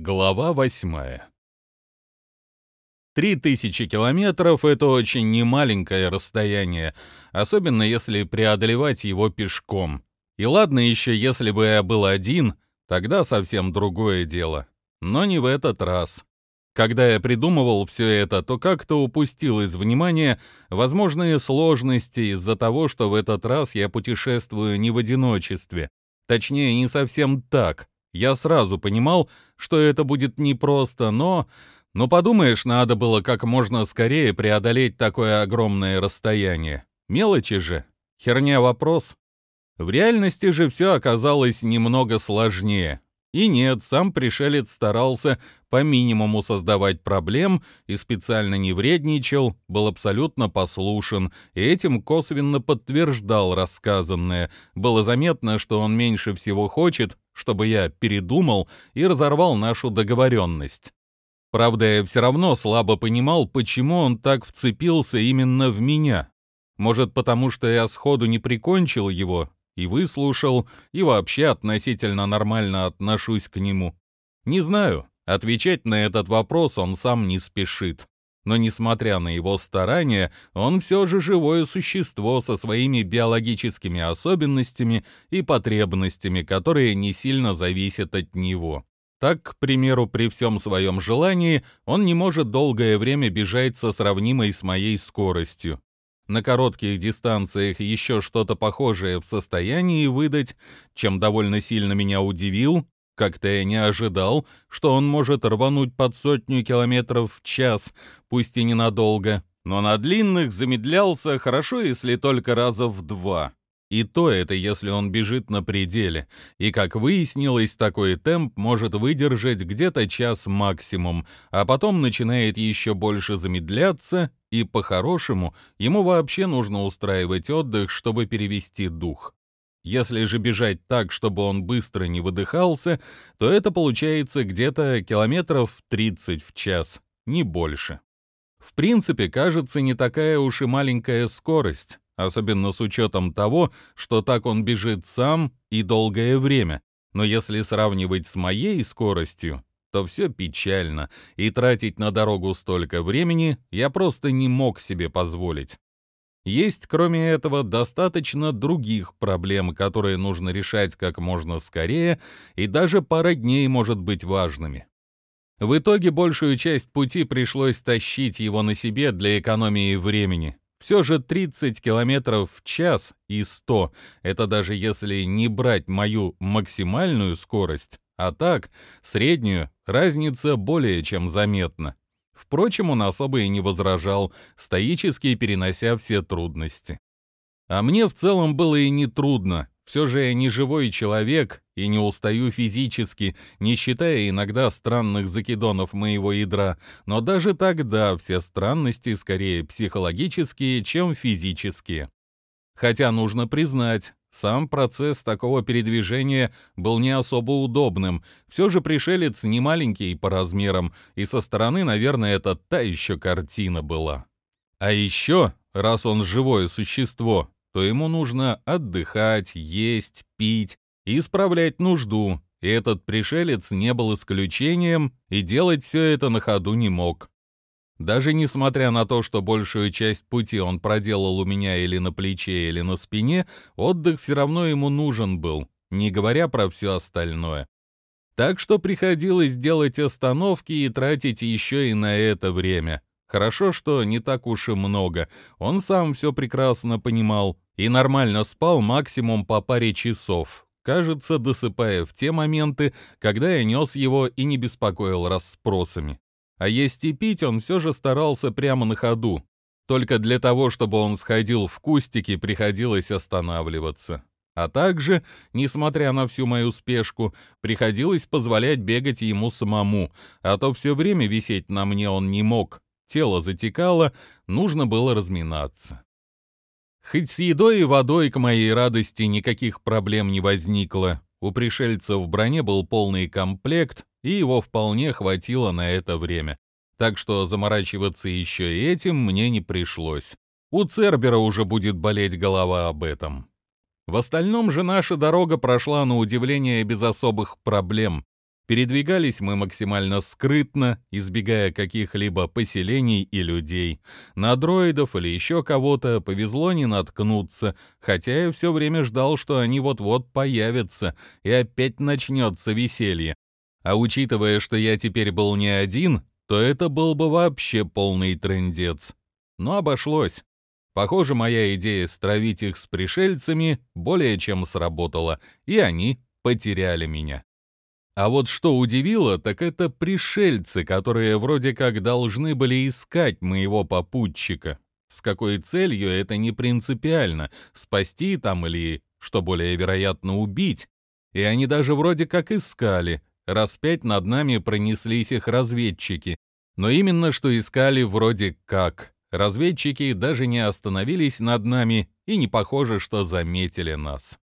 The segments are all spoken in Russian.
Глава восьмая. Три тысячи километров — это очень немаленькое расстояние, особенно если преодолевать его пешком. И ладно еще, если бы я был один, тогда совсем другое дело. Но не в этот раз. Когда я придумывал все это, то как-то упустил из внимания возможные сложности из-за того, что в этот раз я путешествую не в одиночестве. Точнее, не совсем так. Я сразу понимал, что это будет непросто, но... Ну, подумаешь, надо было как можно скорее преодолеть такое огромное расстояние. Мелочи же. Херня вопрос. В реальности же все оказалось немного сложнее. И нет, сам пришелец старался по минимуму создавать проблем и специально не вредничал, был абсолютно послушен, и этим косвенно подтверждал рассказанное. Было заметно, что он меньше всего хочет, чтобы я передумал и разорвал нашу договоренность. Правда, я все равно слабо понимал, почему он так вцепился именно в меня. Может, потому что я сходу не прикончил его, и выслушал, и вообще относительно нормально отношусь к нему. Не знаю, отвечать на этот вопрос он сам не спешит. Но несмотря на его старания, он все же живое существо со своими биологическими особенностями и потребностями, которые не сильно зависят от него. Так, к примеру, при всем своем желании он не может долгое время бежать со сравнимой с моей скоростью на коротких дистанциях еще что-то похожее в состоянии выдать, чем довольно сильно меня удивил, как-то я не ожидал, что он может рвануть под сотню километров в час, пусть и ненадолго, но на длинных замедлялся хорошо, если только раза в два. И то это, если он бежит на пределе. И, как выяснилось, такой темп может выдержать где-то час максимум, а потом начинает еще больше замедляться, и, по-хорошему, ему вообще нужно устраивать отдых, чтобы перевести дух. Если же бежать так, чтобы он быстро не выдыхался, то это получается где-то километров 30 в час, не больше. В принципе, кажется, не такая уж и маленькая скорость особенно с учетом того, что так он бежит сам и долгое время. Но если сравнивать с моей скоростью, то все печально, и тратить на дорогу столько времени я просто не мог себе позволить. Есть, кроме этого, достаточно других проблем, которые нужно решать как можно скорее, и даже пара дней может быть важными. В итоге большую часть пути пришлось тащить его на себе для экономии времени. Все же 30 км в час и 100 — это даже если не брать мою максимальную скорость, а так, среднюю, разница более чем заметна. Впрочем, он особо и не возражал, стоически перенося все трудности. А мне в целом было и не трудно, все же я не живой человек и не устаю физически, не считая иногда странных закидонов моего ядра, но даже тогда все странности скорее психологические, чем физические. Хотя нужно признать, сам процесс такого передвижения был не особо удобным. Все же пришелец не маленький по размерам, и со стороны, наверное, это та еще картина была. А еще, раз он живое существо, то ему нужно отдыхать, есть, пить и исправлять нужду, и этот пришелец не был исключением и делать все это на ходу не мог. Даже несмотря на то, что большую часть пути он проделал у меня или на плече, или на спине, отдых все равно ему нужен был, не говоря про все остальное. Так что приходилось делать остановки и тратить еще и на это время. Хорошо, что не так уж и много. Он сам все прекрасно понимал и нормально спал максимум по паре часов. Кажется, досыпая в те моменты, когда я нес его и не беспокоил расспросами. А есть и пить он все же старался прямо на ходу. Только для того, чтобы он сходил в кустики, приходилось останавливаться. А также, несмотря на всю мою спешку, приходилось позволять бегать ему самому, а то все время висеть на мне он не мог, тело затекало, нужно было разминаться. Хоть с едой и водой, к моей радости, никаких проблем не возникло. У пришельца в броне был полный комплект, и его вполне хватило на это время. Так что заморачиваться еще и этим мне не пришлось. У Цербера уже будет болеть голова об этом. В остальном же наша дорога прошла на удивление без особых проблем. Передвигались мы максимально скрытно, избегая каких-либо поселений и людей. На дроидов или еще кого-то повезло не наткнуться, хотя я все время ждал, что они вот-вот появятся, и опять начнется веселье. А учитывая, что я теперь был не один, то это был бы вообще полный трендец. Но обошлось. Похоже, моя идея стравить их с пришельцами более чем сработала, и они потеряли меня. А вот что удивило, так это пришельцы, которые вроде как должны были искать моего попутчика. С какой целью это не принципиально, спасти там или, что более вероятно, убить. И они даже вроде как искали. Раз пять над нами пронеслись их разведчики. Но именно что искали вроде как. Разведчики даже не остановились над нами и не похоже, что заметили нас.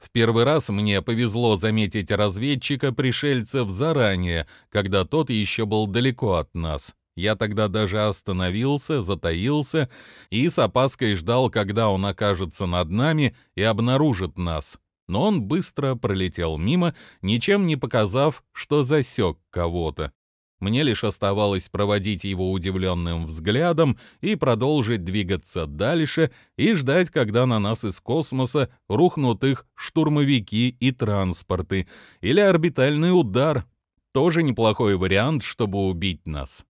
В первый раз мне повезло заметить разведчика пришельцев заранее, когда тот еще был далеко от нас. Я тогда даже остановился, затаился и с опаской ждал, когда он окажется над нами и обнаружит нас. Но он быстро пролетел мимо, ничем не показав, что засек кого-то. Мне лишь оставалось проводить его удивленным взглядом и продолжить двигаться дальше и ждать, когда на нас из космоса рухнут их штурмовики и транспорты, или орбитальный удар. Тоже неплохой вариант, чтобы убить нас.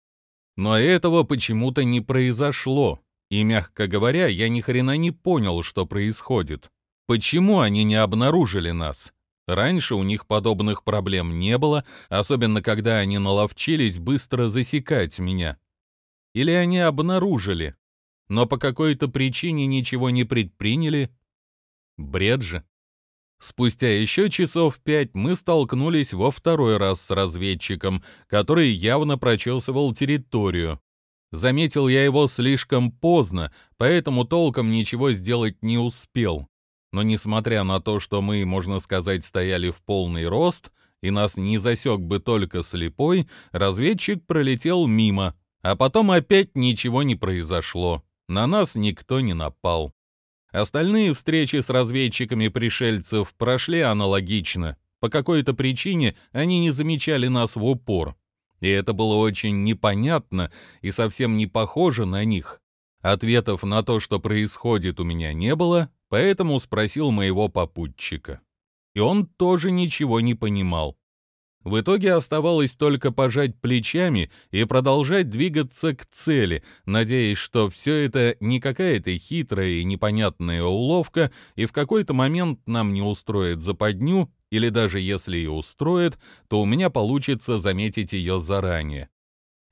Но этого почему-то не произошло, и, мягко говоря, я ни хрена не понял, что происходит. Почему они не обнаружили нас? Раньше у них подобных проблем не было, особенно когда они наловчились быстро засекать меня. Или они обнаружили, но по какой-то причине ничего не предприняли. Бред же. Спустя еще часов пять мы столкнулись во второй раз с разведчиком, который явно прочесывал территорию. Заметил я его слишком поздно, поэтому толком ничего сделать не успел но несмотря на то, что мы, можно сказать, стояли в полный рост, и нас не засек бы только слепой, разведчик пролетел мимо, а потом опять ничего не произошло. На нас никто не напал. Остальные встречи с разведчиками пришельцев прошли аналогично. По какой-то причине они не замечали нас в упор. И это было очень непонятно и совсем не похоже на них. Ответов на то, что происходит, у меня не было, поэтому спросил моего попутчика. И он тоже ничего не понимал. В итоге оставалось только пожать плечами и продолжать двигаться к цели, надеясь, что все это не какая-то хитрая и непонятная уловка, и в какой-то момент нам не устроит западню, или даже если и устроит, то у меня получится заметить ее заранее.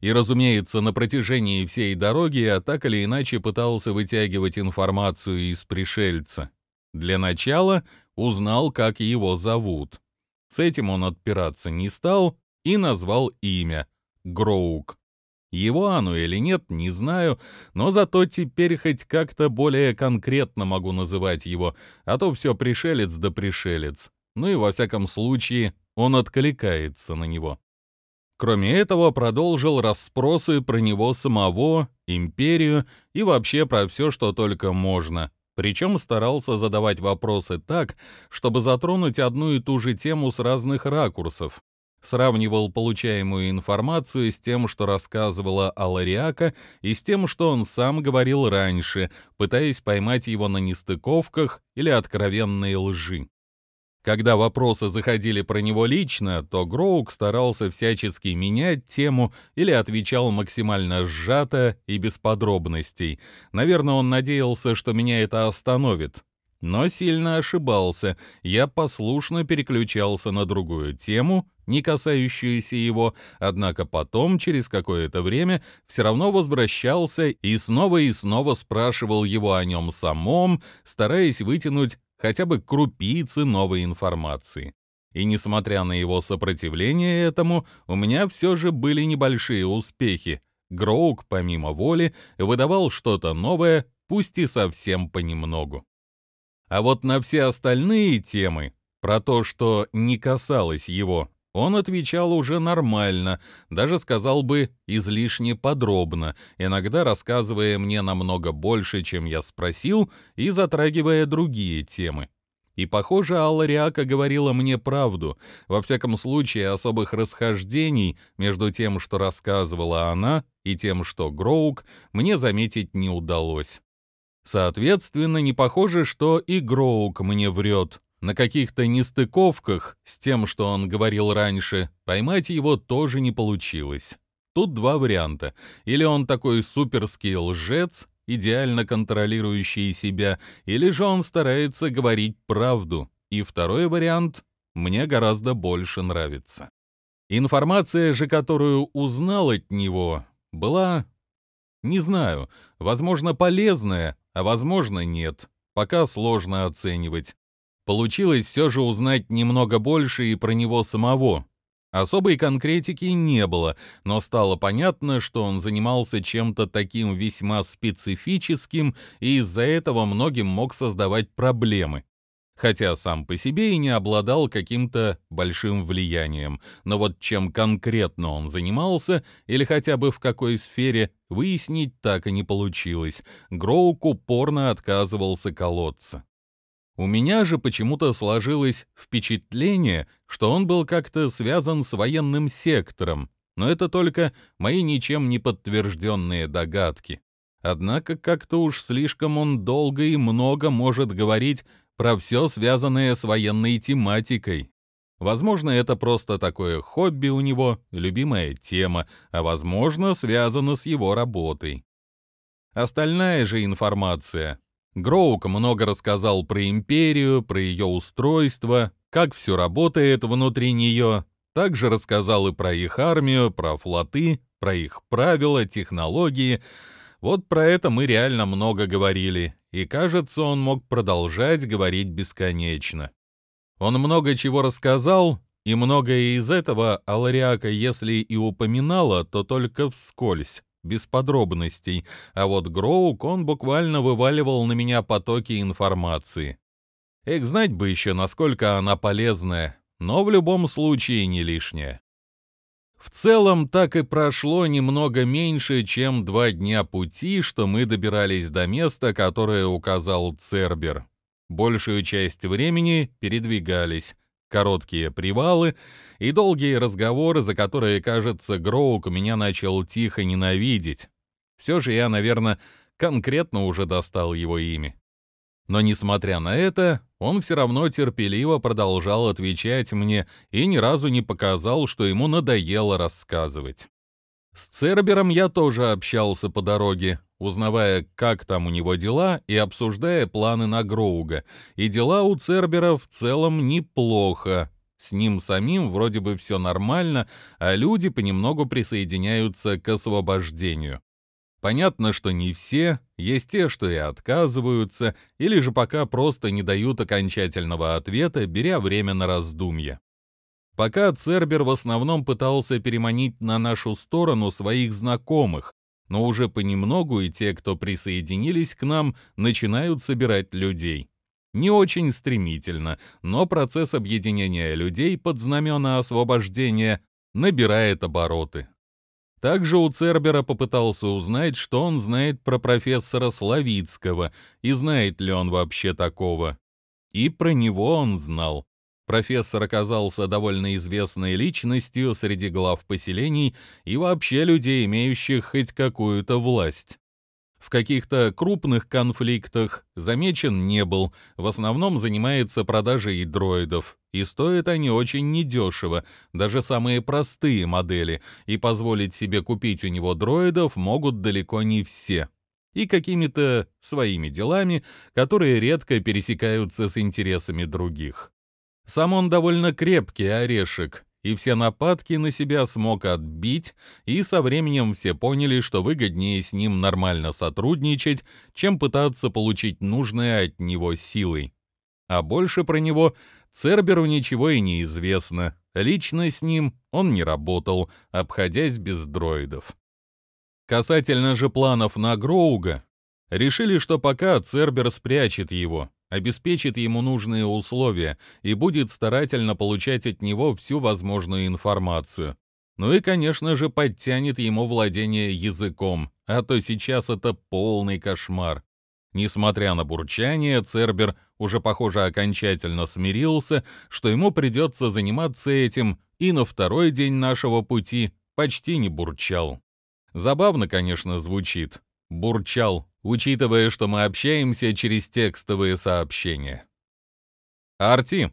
И, разумеется, на протяжении всей дороги я так или иначе пытался вытягивать информацию из пришельца. Для начала узнал, как его зовут. С этим он отпираться не стал и назвал имя — Гроук. Его оно или нет, не знаю, но зато теперь хоть как-то более конкретно могу называть его, а то все пришелец да пришелец. Ну и во всяком случае он откликается на него. Кроме этого, продолжил расспросы про него самого, империю и вообще про все, что только можно. Причем старался задавать вопросы так, чтобы затронуть одну и ту же тему с разных ракурсов. Сравнивал получаемую информацию с тем, что рассказывала Алариака, и с тем, что он сам говорил раньше, пытаясь поймать его на нестыковках или откровенной лжи. Когда вопросы заходили про него лично, то Гроук старался всячески менять тему или отвечал максимально сжато и без подробностей. Наверное, он надеялся, что меня это остановит. Но сильно ошибался. Я послушно переключался на другую тему, не касающуюся его, однако потом, через какое-то время, все равно возвращался и снова и снова спрашивал его о нем самом, стараясь вытянуть хотя бы крупицы новой информации. И несмотря на его сопротивление этому, у меня все же были небольшие успехи. Гроук, помимо воли, выдавал что-то новое, пусть и совсем понемногу. А вот на все остальные темы, про то, что не касалось его, он отвечал уже нормально, даже сказал бы излишне подробно, иногда рассказывая мне намного больше, чем я спросил, и затрагивая другие темы. И, похоже, Алла Риака говорила мне правду. Во всяком случае, особых расхождений между тем, что рассказывала она, и тем, что Гроук, мне заметить не удалось. Соответственно, не похоже, что и Гроук мне врет. На каких-то нестыковках с тем, что он говорил раньше, поймать его тоже не получилось. Тут два варианта. Или он такой суперский лжец, идеально контролирующий себя, или же он старается говорить правду. И второй вариант мне гораздо больше нравится. Информация же, которую узнал от него, была, не знаю, возможно, полезная, а возможно, нет. Пока сложно оценивать. Получилось все же узнать немного больше и про него самого. Особой конкретики не было, но стало понятно, что он занимался чем-то таким весьма специфическим и из-за этого многим мог создавать проблемы. Хотя сам по себе и не обладал каким-то большим влиянием. Но вот чем конкретно он занимался, или хотя бы в какой сфере, выяснить так и не получилось. Гроук упорно отказывался колоться. У меня же почему-то сложилось впечатление, что он был как-то связан с военным сектором, но это только мои ничем не подтвержденные догадки. Однако как-то уж слишком он долго и много может говорить про все связанное с военной тематикой. Возможно, это просто такое хобби у него, любимая тема, а возможно, связано с его работой. Остальная же информация Гроук много рассказал про империю, про ее устройство, как все работает внутри нее. Также рассказал и про их армию, про флоты, про их правила, технологии. Вот про это мы реально много говорили, и кажется, он мог продолжать говорить бесконечно. Он много чего рассказал, и многое из этого Алариака, если и упоминала, то только вскользь без подробностей, а вот Гроук он буквально вываливал на меня потоки информации. Эх, знать бы еще, насколько она полезная, но в любом случае не лишняя. В целом, так и прошло немного меньше, чем два дня пути, что мы добирались до места, которое указал Цербер. Большую часть времени передвигались, короткие привалы и долгие разговоры, за которые, кажется, Гроук меня начал тихо ненавидеть. Все же я, наверное, конкретно уже достал его имя. Но, несмотря на это, он все равно терпеливо продолжал отвечать мне и ни разу не показал, что ему надоело рассказывать. С Цербером я тоже общался по дороге, узнавая, как там у него дела, и обсуждая планы на Гроуга. И дела у Цербера в целом неплохо. С ним самим вроде бы все нормально, а люди понемногу присоединяются к освобождению. Понятно, что не все, есть те, что и отказываются, или же пока просто не дают окончательного ответа, беря время на раздумье. Пока Цербер в основном пытался переманить на нашу сторону своих знакомых, но уже понемногу и те, кто присоединились к нам, начинают собирать людей. Не очень стремительно, но процесс объединения людей под знамена освобождения набирает обороты. Также у Цербера попытался узнать, что он знает про профессора Славицкого и знает ли он вообще такого. И про него он знал. Профессор оказался довольно известной личностью среди глав поселений и вообще людей, имеющих хоть какую-то власть. В каких-то крупных конфликтах замечен не был, в основном занимается продажей дроидов, и стоят они очень недешево, даже самые простые модели, и позволить себе купить у него дроидов могут далеко не все. И какими-то своими делами, которые редко пересекаются с интересами других. Сам он довольно крепкий орешек, и все нападки на себя смог отбить, и со временем все поняли, что выгоднее с ним нормально сотрудничать, чем пытаться получить нужное от него силой. А больше про него Церберу ничего и не известно. Лично с ним он не работал, обходясь без дроидов. Касательно же планов на Гроуга, решили, что пока Цербер спрячет его, обеспечит ему нужные условия и будет старательно получать от него всю возможную информацию. Ну и, конечно же, подтянет ему владение языком, а то сейчас это полный кошмар. Несмотря на бурчание, Цербер уже, похоже, окончательно смирился, что ему придется заниматься этим, и на второй день нашего пути почти не бурчал. Забавно, конечно, звучит. Бурчал, учитывая, что мы общаемся через текстовые сообщения. «Арти,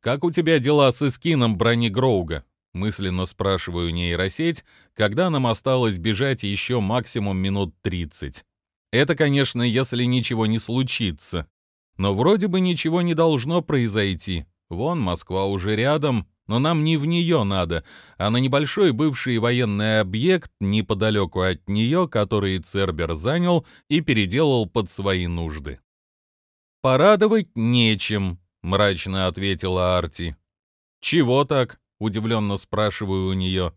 как у тебя дела с эскином брони Гроуга?» Мысленно спрашиваю нейросеть, когда нам осталось бежать еще максимум минут 30. Это, конечно, если ничего не случится. Но вроде бы ничего не должно произойти. Вон, Москва уже рядом, но нам не в нее надо, а на небольшой бывший военный объект неподалеку от нее, который Цербер занял и переделал под свои нужды. «Порадовать нечем», — мрачно ответила Арти. «Чего так?» — удивленно спрашиваю у нее.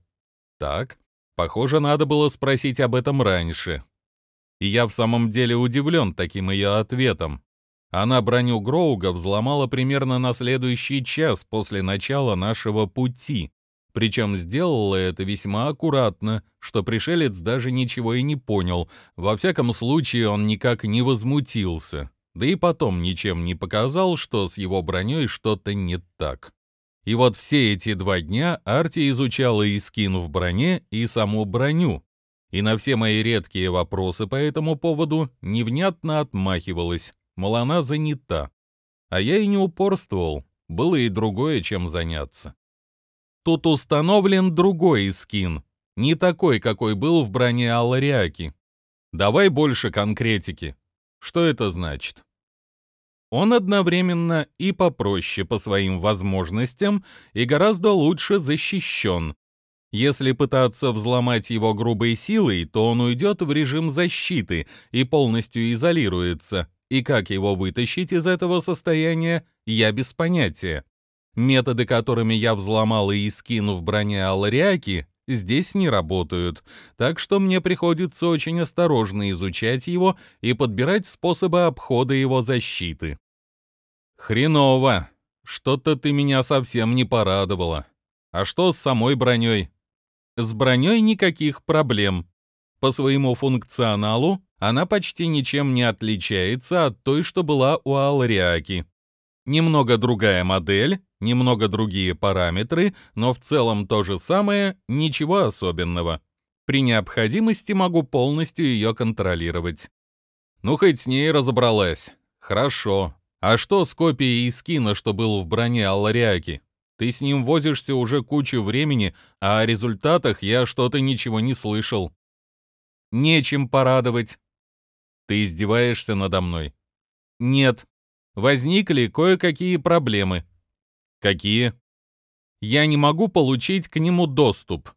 «Так, похоже, надо было спросить об этом раньше. И я в самом деле удивлен таким ее ответом. Она броню Гроуга взломала примерно на следующий час после начала нашего пути. Причем сделала это весьма аккуратно, что пришелец даже ничего и не понял. Во всяком случае, он никак не возмутился. Да и потом ничем не показал, что с его броней что-то не так. И вот все эти два дня Арти изучала и скин в броне, и саму броню, и на все мои редкие вопросы по этому поводу невнятно отмахивалась, мол, она занята. А я и не упорствовал, было и другое, чем заняться. Тут установлен другой скин, не такой, какой был в броне Аллариаки. Давай больше конкретики. Что это значит? Он одновременно и попроще по своим возможностям, и гораздо лучше защищен, если пытаться взломать его грубой силой, то он уйдет в режим защиты и полностью изолируется. И как его вытащить из этого состояния, я без понятия. Методы, которыми я взломал и скину в броне Алариаки, здесь не работают, так что мне приходится очень осторожно изучать его и подбирать способы обхода его защиты. Хреново. Что-то ты меня совсем не порадовала. А что с самой броней? С броней никаких проблем. По своему функционалу она почти ничем не отличается от той, что была у Алриаки. Немного другая модель, немного другие параметры, но в целом то же самое, ничего особенного. При необходимости могу полностью ее контролировать. Ну, хоть с ней разобралась. Хорошо. А что с копией скина, что был в броне Аллариаки? Ты с ним возишься уже кучу времени, а о результатах я что-то ничего не слышал. Нечем порадовать. Ты издеваешься надо мной? Нет. Возникли кое-какие проблемы. Какие? Я не могу получить к нему доступ.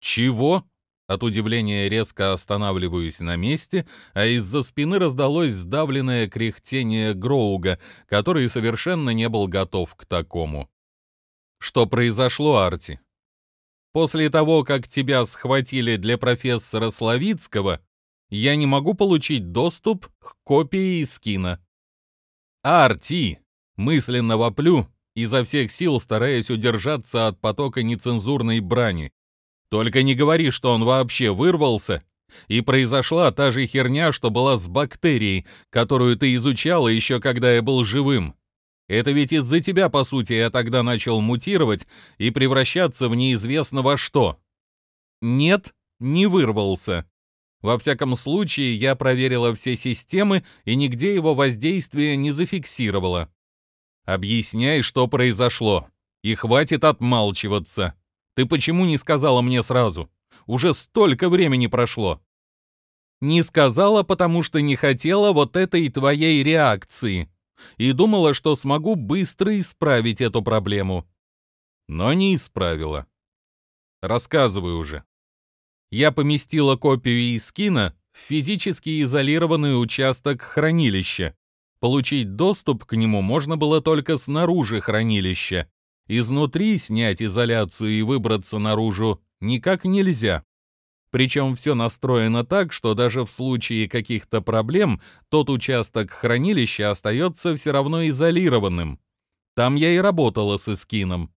Чего? От удивления резко останавливаюсь на месте, а из-за спины раздалось сдавленное кряхтение Гроуга, который совершенно не был готов к такому. Что произошло, Арти? После того, как тебя схватили для профессора Славицкого, я не могу получить доступ к копии скина. Арти! Мысленно воплю, изо всех сил стараясь удержаться от потока нецензурной брани. Только не говори, что он вообще вырвался, и произошла та же херня, что была с бактерией, которую ты изучала еще когда я был живым. Это ведь из-за тебя, по сути, я тогда начал мутировать и превращаться в неизвестно во что. Нет, не вырвался. Во всяком случае, я проверила все системы и нигде его воздействие не зафиксировала. Объясняй, что произошло. И хватит отмалчиваться. Ты почему не сказала мне сразу? Уже столько времени прошло. Не сказала, потому что не хотела вот этой твоей реакции и думала, что смогу быстро исправить эту проблему. Но не исправила. Рассказывай уже. Я поместила копию Искина в физически изолированный участок хранилища. Получить доступ к нему можно было только снаружи хранилища. Изнутри снять изоляцию и выбраться наружу никак нельзя. Причем все настроено так, что даже в случае каких-то проблем тот участок хранилища остается все равно изолированным. Там я и работала с эскином.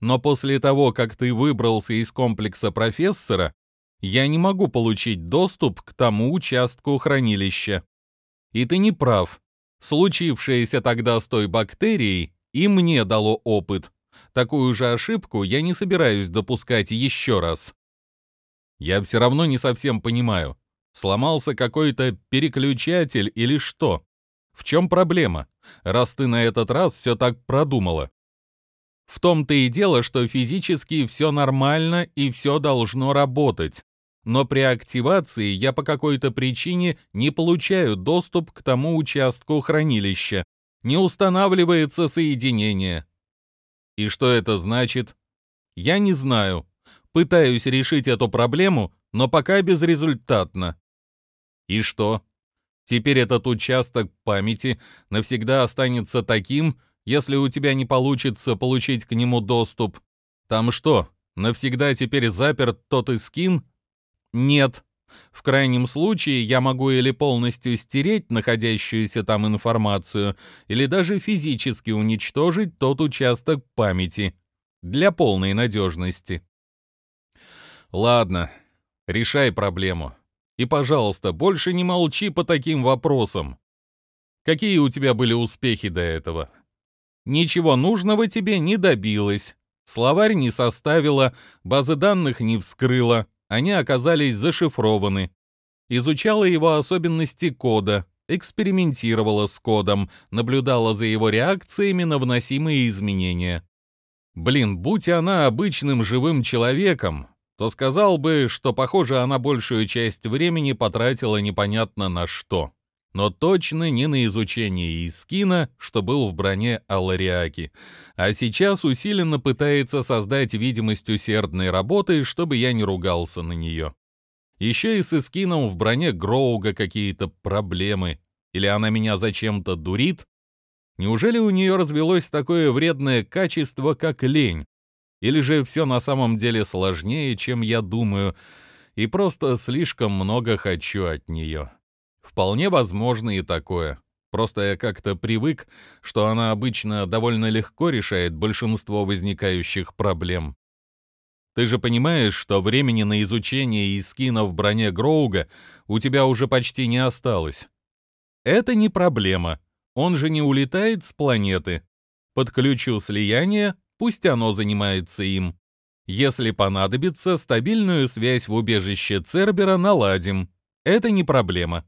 Но после того, как ты выбрался из комплекса профессора, я не могу получить доступ к тому участку хранилища. И ты не прав. Случившееся тогда с той бактерией и мне дало опыт. Такую же ошибку я не собираюсь допускать еще раз. Я все равно не совсем понимаю, сломался какой-то переключатель или что? В чем проблема, раз ты на этот раз все так продумала? В том-то и дело, что физически все нормально и все должно работать. Но при активации я по какой-то причине не получаю доступ к тому участку хранилища. Не устанавливается соединение. И что это значит? Я не знаю. Пытаюсь решить эту проблему, но пока безрезультатно. И что? Теперь этот участок памяти навсегда останется таким, если у тебя не получится получить к нему доступ. Там что, навсегда теперь заперт тот искин? Нет. В крайнем случае я могу или полностью стереть находящуюся там информацию, или даже физически уничтожить тот участок памяти. Для полной надежности. Ладно, решай проблему. И, пожалуйста, больше не молчи по таким вопросам. Какие у тебя были успехи до этого? Ничего нужного тебе не добилось. Словарь не составила, базы данных не вскрыла, они оказались зашифрованы. Изучала его особенности кода, экспериментировала с кодом, наблюдала за его реакциями на вносимые изменения. Блин, будь она обычным живым человеком, то сказал бы, что, похоже, она большую часть времени потратила непонятно на что. Но точно не на изучение Искина, что был в броне Аллариаки, а сейчас усиленно пытается создать видимость усердной работы, чтобы я не ругался на нее. Еще и с Искином в броне Гроуга какие-то проблемы. Или она меня зачем-то дурит? Неужели у нее развелось такое вредное качество, как лень? Или же все на самом деле сложнее, чем я думаю, и просто слишком много хочу от нее. Вполне возможно и такое. Просто я как-то привык, что она обычно довольно легко решает большинство возникающих проблем. Ты же понимаешь, что времени на изучение искина в броне Гроуга у тебя уже почти не осталось. Это не проблема. Он же не улетает с планеты. Подключу слияние, пусть оно занимается им. Если понадобится, стабильную связь в убежище Цербера наладим. Это не проблема.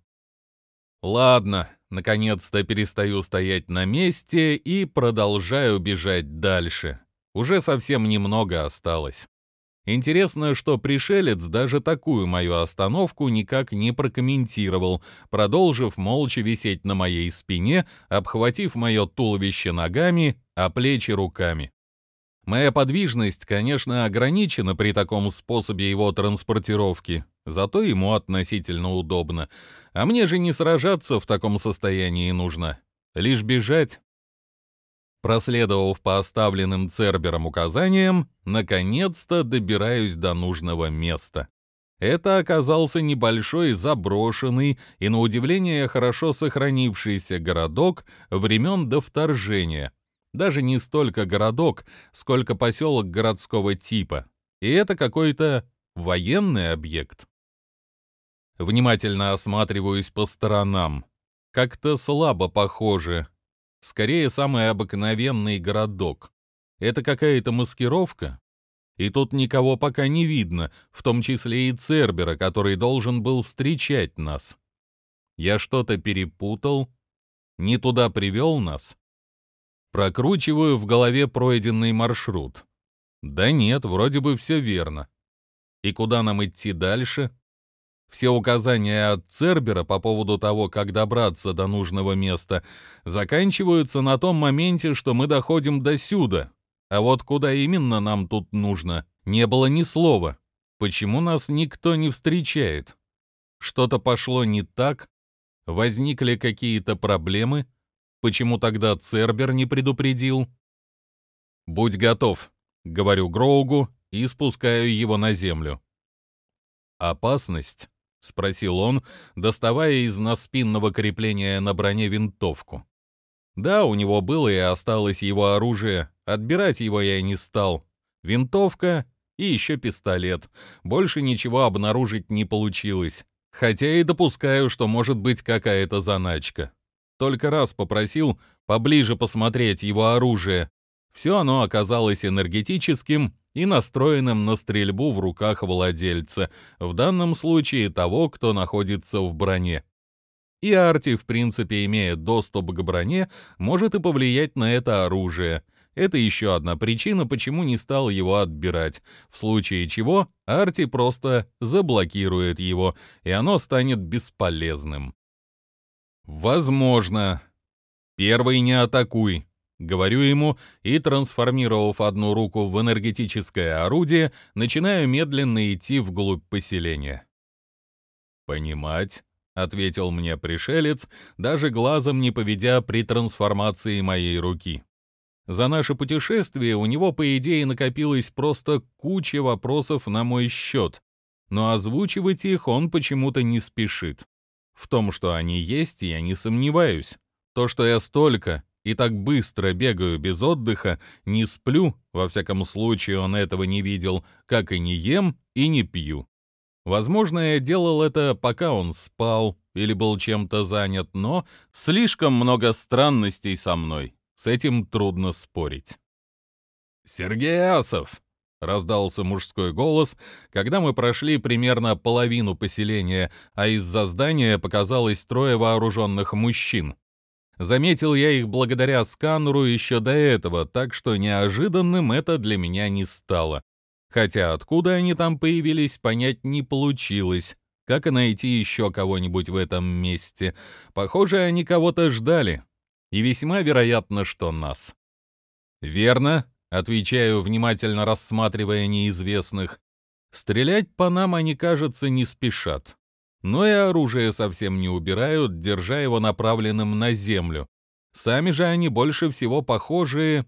Ладно, наконец-то перестаю стоять на месте и продолжаю бежать дальше. Уже совсем немного осталось. Интересно, что пришелец даже такую мою остановку никак не прокомментировал, продолжив молча висеть на моей спине, обхватив мое туловище ногами, а плечи руками. Моя подвижность, конечно, ограничена при таком способе его транспортировки, зато ему относительно удобно. А мне же не сражаться в таком состоянии нужно, лишь бежать. Проследовав по оставленным Цербером указаниям, наконец-то добираюсь до нужного места. Это оказался небольшой заброшенный и, на удивление, хорошо сохранившийся городок времен до вторжения — даже не столько городок, сколько поселок городского типа. И это какой-то военный объект. Внимательно осматриваюсь по сторонам. Как-то слабо похоже. Скорее, самый обыкновенный городок. Это какая-то маскировка? И тут никого пока не видно, в том числе и Цербера, который должен был встречать нас. Я что-то перепутал? Не туда привел нас? Прокручиваю в голове пройденный маршрут. Да нет, вроде бы все верно. И куда нам идти дальше? Все указания от Цербера по поводу того, как добраться до нужного места, заканчиваются на том моменте, что мы доходим до сюда. А вот куда именно нам тут нужно, не было ни слова. Почему нас никто не встречает? Что-то пошло не так? Возникли какие-то проблемы? Почему тогда Цербер не предупредил? «Будь готов», — говорю Гроугу и спускаю его на землю. «Опасность?» — спросил он, доставая из наспинного крепления на броне винтовку. Да, у него было и осталось его оружие, отбирать его я не стал. Винтовка и еще пистолет. Больше ничего обнаружить не получилось. Хотя и допускаю, что может быть какая-то заначка. Только раз попросил поближе посмотреть его оружие. Все оно оказалось энергетическим и настроенным на стрельбу в руках владельца, в данном случае того, кто находится в броне. И Арти, в принципе, имея доступ к броне, может и повлиять на это оружие. Это еще одна причина, почему не стал его отбирать, в случае чего Арти просто заблокирует его, и оно станет бесполезным. Возможно. Первый не атакуй. Говорю ему и, трансформировав одну руку в энергетическое орудие, начинаю медленно идти вглубь поселения. «Понимать», — ответил мне пришелец, даже глазом не поведя при трансформации моей руки. За наше путешествие у него, по идее, накопилось просто куча вопросов на мой счет, но озвучивать их он почему-то не спешит. В том, что они есть, я не сомневаюсь. То, что я столько и так быстро бегаю без отдыха, не сплю, во всяком случае он этого не видел, как и не ем и не пью. Возможно, я делал это, пока он спал или был чем-то занят, но слишком много странностей со мной. С этим трудно спорить. «Сергей Асов!» — раздался мужской голос, когда мы прошли примерно половину поселения, а из-за здания показалось трое вооруженных мужчин. Заметил я их благодаря сканеру еще до этого, так что неожиданным это для меня не стало. Хотя откуда они там появились, понять не получилось. Как и найти еще кого-нибудь в этом месте? Похоже, они кого-то ждали. И весьма вероятно, что нас. Верно, Отвечаю, внимательно рассматривая неизвестных. Стрелять по нам они, кажется, не спешат. Но и оружие совсем не убирают, держа его направленным на землю. Сами же они больше всего похожи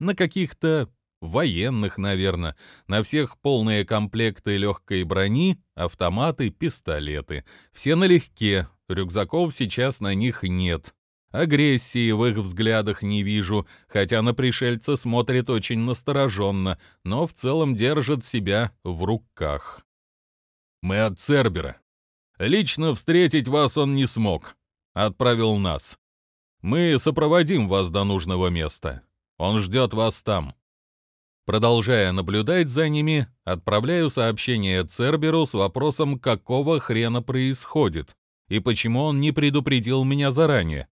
на каких-то военных, наверное. На всех полные комплекты легкой брони, автоматы, пистолеты. Все налегке, рюкзаков сейчас на них нет. Агрессии в их взглядах не вижу, хотя на пришельца смотрит очень настороженно, но в целом держит себя в руках. Мы от Цербера. Лично встретить вас он не смог. Отправил нас. Мы сопроводим вас до нужного места. Он ждет вас там. Продолжая наблюдать за ними, отправляю сообщение Церберу с вопросом, какого хрена происходит, и почему он не предупредил меня заранее.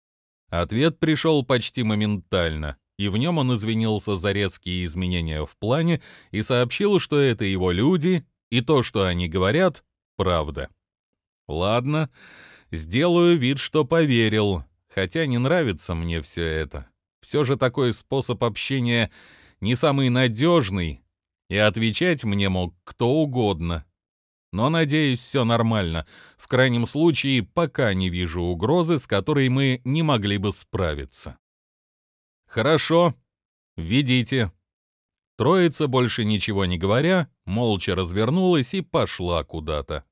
Ответ пришел почти моментально, и в нем он извинился за резкие изменения в плане и сообщил, что это его люди, и то, что они говорят, правда. Ладно, сделаю вид, что поверил, хотя не нравится мне все это. Все же такой способ общения не самый надежный, и отвечать мне мог кто угодно. Но, надеюсь, все нормально. В крайнем случае, пока не вижу угрозы, с которой мы не могли бы справиться. Хорошо, ведите. Троица, больше ничего не говоря, молча развернулась и пошла куда-то.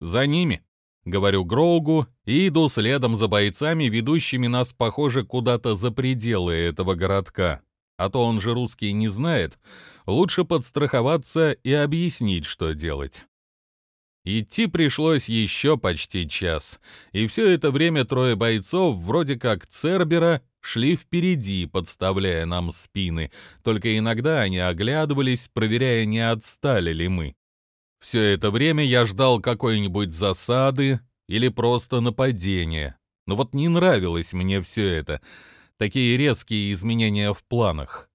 За ними, говорю Гроугу, и иду следом за бойцами, ведущими нас, похоже, куда-то за пределы этого городка. А то он же русский не знает. Лучше подстраховаться и объяснить, что делать. Идти пришлось еще почти час, и все это время трое бойцов, вроде как Цербера, шли впереди, подставляя нам спины, только иногда они оглядывались, проверяя, не отстали ли мы. Все это время я ждал какой-нибудь засады или просто нападения, но вот не нравилось мне все это, такие резкие изменения в планах.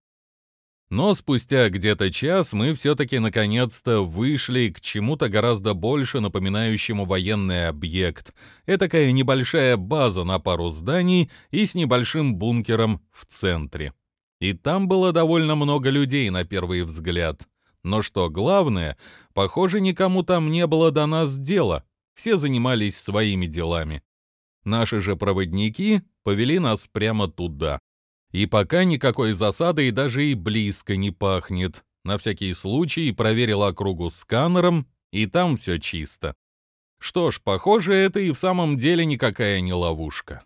Но спустя где-то час мы все-таки наконец-то вышли к чему-то гораздо больше напоминающему военный объект. Этакая небольшая база на пару зданий и с небольшим бункером в центре. И там было довольно много людей на первый взгляд. Но что главное, похоже, никому там не было до нас дела. Все занимались своими делами. Наши же проводники повели нас прямо туда. И пока никакой засады и даже и близко не пахнет. На всякий случай проверил округу сканером, и там все чисто. Что ж, похоже, это и в самом деле никакая не ловушка.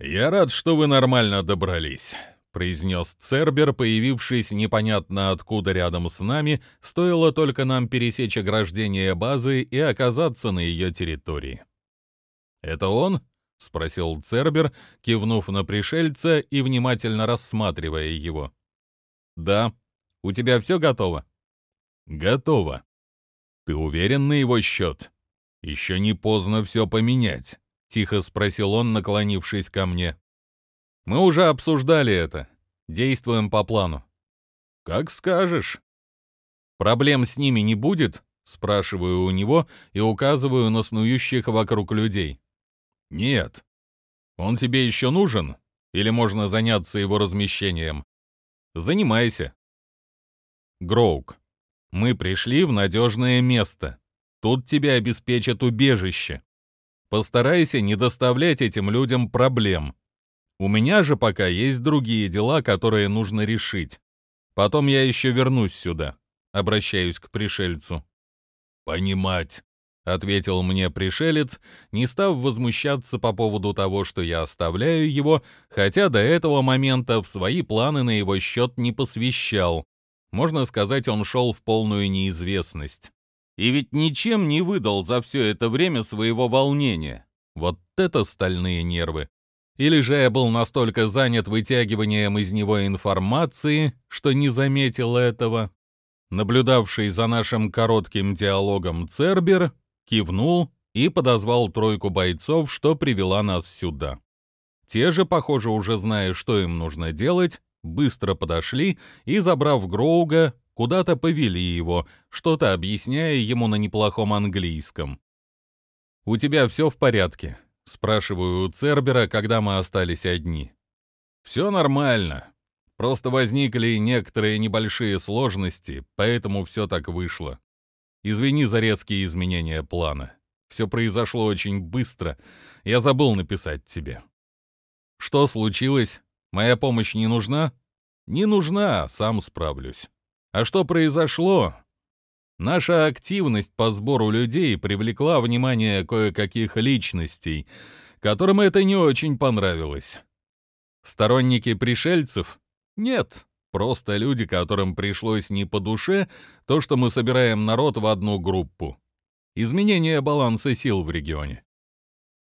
«Я рад, что вы нормально добрались», — произнес Цербер, появившись непонятно откуда рядом с нами, стоило только нам пересечь ограждение базы и оказаться на ее территории. «Это он?» — спросил Цербер, кивнув на пришельца и внимательно рассматривая его. «Да. У тебя все готово?» «Готово. Ты уверен на его счет? Еще не поздно все поменять», — тихо спросил он, наклонившись ко мне. «Мы уже обсуждали это. Действуем по плану». «Как скажешь». «Проблем с ними не будет?» — спрашиваю у него и указываю на снующих вокруг людей. «Нет. Он тебе еще нужен? Или можно заняться его размещением?» «Занимайся». Гроук. «Мы пришли в надежное место. Тут тебе обеспечат убежище. Постарайся не доставлять этим людям проблем. У меня же пока есть другие дела, которые нужно решить. Потом я еще вернусь сюда». Обращаюсь к пришельцу. «Понимать», — ответил мне пришелец, не став возмущаться по поводу того, что я оставляю его, хотя до этого момента в свои планы на его счет не посвящал. Можно сказать, он шел в полную неизвестность. И ведь ничем не выдал за все это время своего волнения. Вот это стальные нервы. Или же я был настолько занят вытягиванием из него информации, что не заметил этого. Наблюдавший за нашим коротким диалогом Цербер кивнул и подозвал тройку бойцов, что привела нас сюда. Те же, похоже, уже зная, что им нужно делать, быстро подошли и, забрав Гроуга, куда-то повели его, что-то объясняя ему на неплохом английском. «У тебя все в порядке?» — спрашиваю у Цербера, когда мы остались одни. «Все нормально. Просто возникли некоторые небольшие сложности, поэтому все так вышло. Извини за резкие изменения плана. Все произошло очень быстро. Я забыл написать тебе. Что случилось? Моя помощь не нужна? Не нужна, сам справлюсь. А что произошло? Наша активность по сбору людей привлекла внимание кое-каких личностей, которым это не очень понравилось. Сторонники пришельцев? Нет, Просто люди, которым пришлось не по душе то, что мы собираем народ в одну группу. Изменение баланса сил в регионе.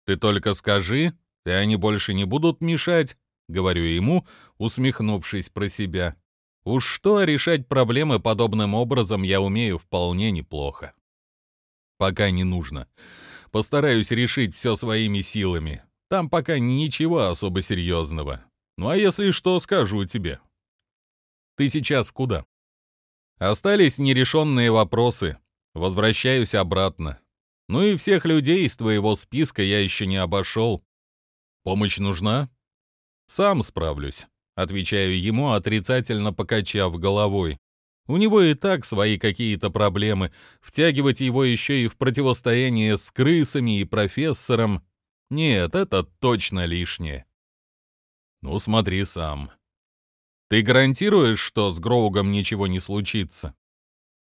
Ты только скажи, и они больше не будут мешать, говорю ему, усмехнувшись про себя. Уж что решать проблемы подобным образом я умею вполне неплохо. Пока не нужно. Постараюсь решить все своими силами. Там пока ничего особо серьезного. Ну а если что, скажу тебе. Ты сейчас куда? Остались нерешенные вопросы. Возвращаюсь обратно. Ну и всех людей из твоего списка я еще не обошел. Помощь нужна? Сам справлюсь. Отвечаю ему, отрицательно покачав головой. У него и так свои какие-то проблемы. Втягивать его еще и в противостояние с крысами и профессором. Нет, это точно лишнее. Ну, смотри сам. Ты гарантируешь, что с Гроугом ничего не случится?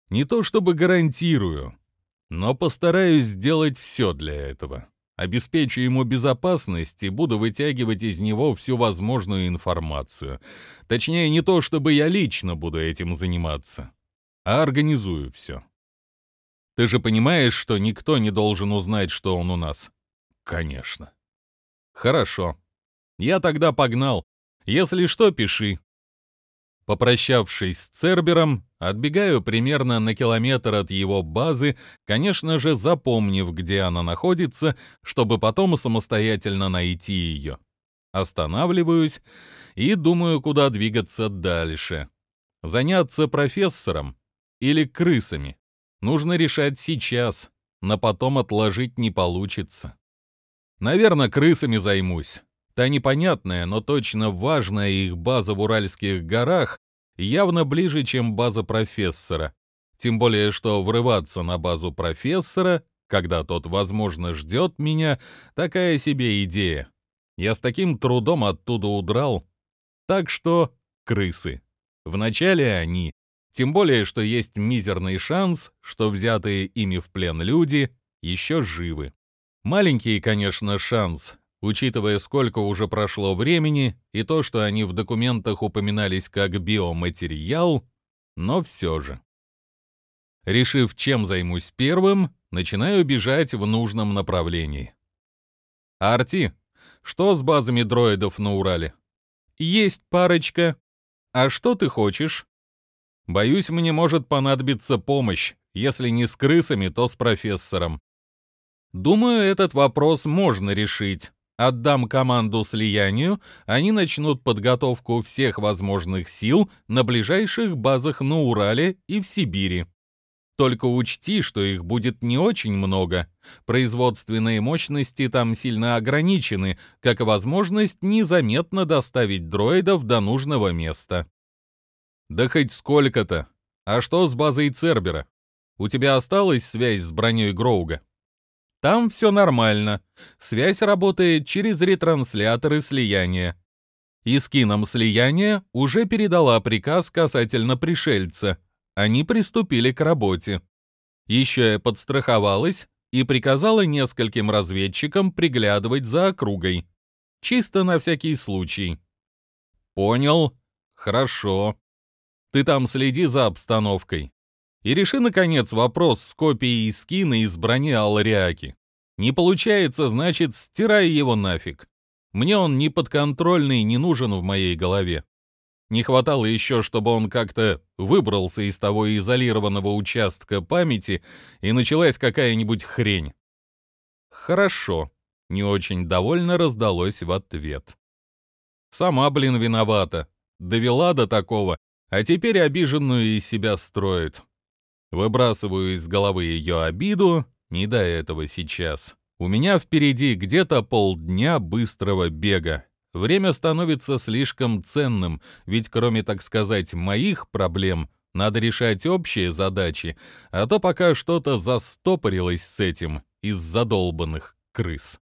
Не то чтобы гарантирую, но постараюсь сделать все для этого. Обеспечу ему безопасность и буду вытягивать из него всю возможную информацию. Точнее, не то, чтобы я лично буду этим заниматься, а организую все. Ты же понимаешь, что никто не должен узнать, что он у нас? Конечно. Хорошо. Я тогда погнал. Если что, пиши. Попрощавшись с Цербером, отбегаю примерно на километр от его базы, конечно же, запомнив, где она находится, чтобы потом самостоятельно найти ее. Останавливаюсь и думаю, куда двигаться дальше. Заняться профессором или крысами? Нужно решать сейчас, но потом отложить не получится. Наверное, крысами займусь. Та непонятная, но точно важная их база в Уральских горах явно ближе, чем база профессора. Тем более, что врываться на базу профессора, когда тот, возможно, ждет меня, такая себе идея. Я с таким трудом оттуда удрал. Так что крысы. Вначале они. Тем более, что есть мизерный шанс, что взятые ими в плен люди еще живы. Маленький, конечно, шанс, учитывая, сколько уже прошло времени и то, что они в документах упоминались как биоматериал, но все же. Решив, чем займусь первым, начинаю бежать в нужном направлении. «Арти, что с базами дроидов на Урале?» «Есть парочка. А что ты хочешь?» «Боюсь, мне может понадобиться помощь. Если не с крысами, то с профессором. Думаю, этот вопрос можно решить. Отдам команду слиянию, они начнут подготовку всех возможных сил на ближайших базах на Урале и в Сибири. Только учти, что их будет не очень много. Производственные мощности там сильно ограничены, как и возможность незаметно доставить дроидов до нужного места. Да хоть сколько-то. А что с базой Цербера? У тебя осталась связь с броней Гроуга? Там все нормально. Связь работает через ретрансляторы слияния. И с кином слияния уже передала приказ касательно пришельца. Они приступили к работе. Еще я подстраховалась и приказала нескольким разведчикам приглядывать за округой. Чисто на всякий случай. Понял. Хорошо. Ты там следи за обстановкой. И реши, наконец, вопрос с копией скина из брони Алариаки. Не получается, значит, стирай его нафиг. Мне он не подконтрольный, не нужен в моей голове. Не хватало еще, чтобы он как-то выбрался из того изолированного участка памяти и началась какая-нибудь хрень. Хорошо, не очень довольно раздалось в ответ. Сама, блин, виновата. Довела до такого, а теперь обиженную из себя строит. Выбрасываю из головы ее обиду, не до этого сейчас. У меня впереди где-то полдня быстрого бега. Время становится слишком ценным, ведь кроме, так сказать, моих проблем, надо решать общие задачи, а то пока что-то застопорилось с этим из задолбанных крыс.